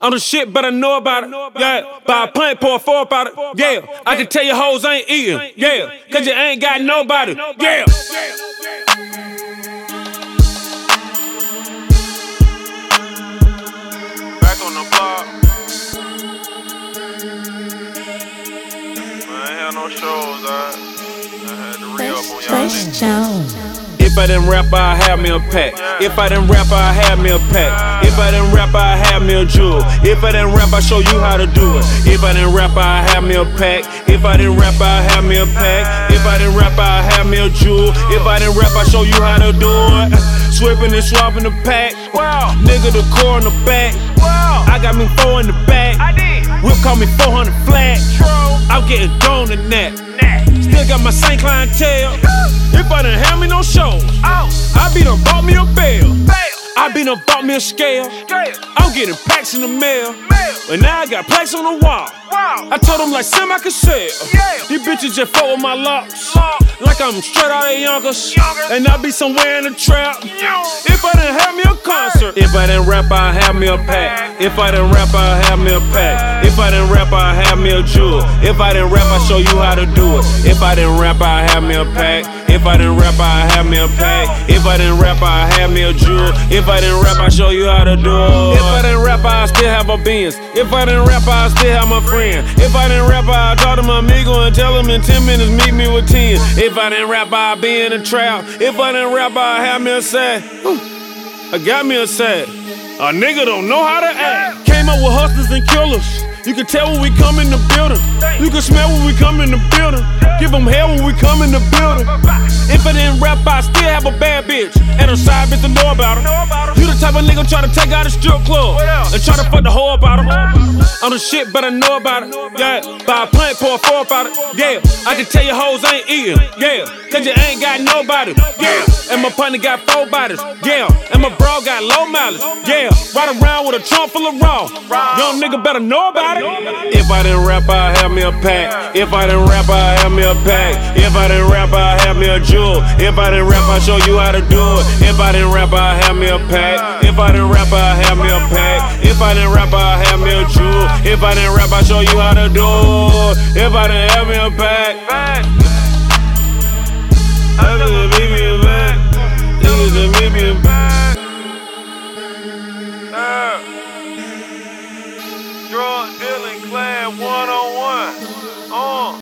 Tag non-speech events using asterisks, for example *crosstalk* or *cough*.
On the shit, but I know about it. Yeah, buy a pint, pour a four about it. Yeah, I can tell you hoes ain't eating. Yeah, cause you ain't got nobody. Yeah. Back on the block. I ain't had no shows, I, I had to re up on y'all I didn't rap, I have me a pack. If I didn't rap, I have me a pack. If I didn't rap, I have me a jewel. If I didn't rap, I show you how to do it. If I didn't rap, I have me a pack. If I didn't rap, I have me a pack. If I didn't rap, I have me a jewel. If I didn't rap, I show you how to do it. *laughs* Swipping and swapping the pack. Wow. Nigga, the core in the back. Wow. I got me four in the back. I did. Whip call me 400 flat. True. I'm getting thrown in that. Nah. Still got my same clientele. If I didn't have me no shows. I be done bought me a bell. Bail. I be done bought me a scale. I'm getting packs in the mail. But now I got plaques on the wall. Wow. I told them like Sam I could sell. These bitches just fuck with my locks. Lock. Like I'm straight out of Yonkers. Yonkers. And I be somewhere in the trap. If I didn't have me a concert. If I didn't rap, I'd have me a pack. If I didn't rap, I'd have me a pack. If I didn't rap, I'd have me a jewel. If I didn't rap, I show you how to do it. If I didn't rap, I'd have me a pack. If I didn't rap, I'd have me a pack. If I didn't rap, I'd have me a jewel. If I didn't rap, I'd show you how to do it. If I didn't rap, I'd still have a Benz. If I didn't rap, I'd still have my friend. If I didn't rap, I'd talk to my amigo and tell him in 10 minutes, meet me with 10. If I didn't rap, I'd be in a trap. If I didn't rap, I'd have me a set. I got me a set. A nigga don't know how to act. Came up with hustlers and killers. You can tell when we come in the building. You can smell when we come in the building. Give them hell when we come in the building. Rap, I still have a bad bitch. And a side bitch to know about her. Her. You type of nigga try to take out a strip club. And try to fuck the hoe about her. I'm the shit, but I know about it. Yeah, buy a pint, pour a four about it. Yeah, I can tell you hoes ain't eating. Yeah, cause you ain't got nobody. Yeah, and my partner got four bodies. Yeah, and my bro got low mileage. Yeah, ride around with a trunk full of raw. Young nigga better know about it. If I didn't rap, I'd have me a pack. If I didn't rap, I'd have me a pack. If I didn't rap, I have me a jewel. If I didn't rap, I show you how to do it. If I didn't rap, I'd have me a pack. If I didn't rap, I have me a pack. If I didn't rap, I have me a jewel. If I didn't rap, I show you how to do it. If I didn't have me a pack, I could be being back. Niggas and me being back. Drug dealing, clan one on one. Uh.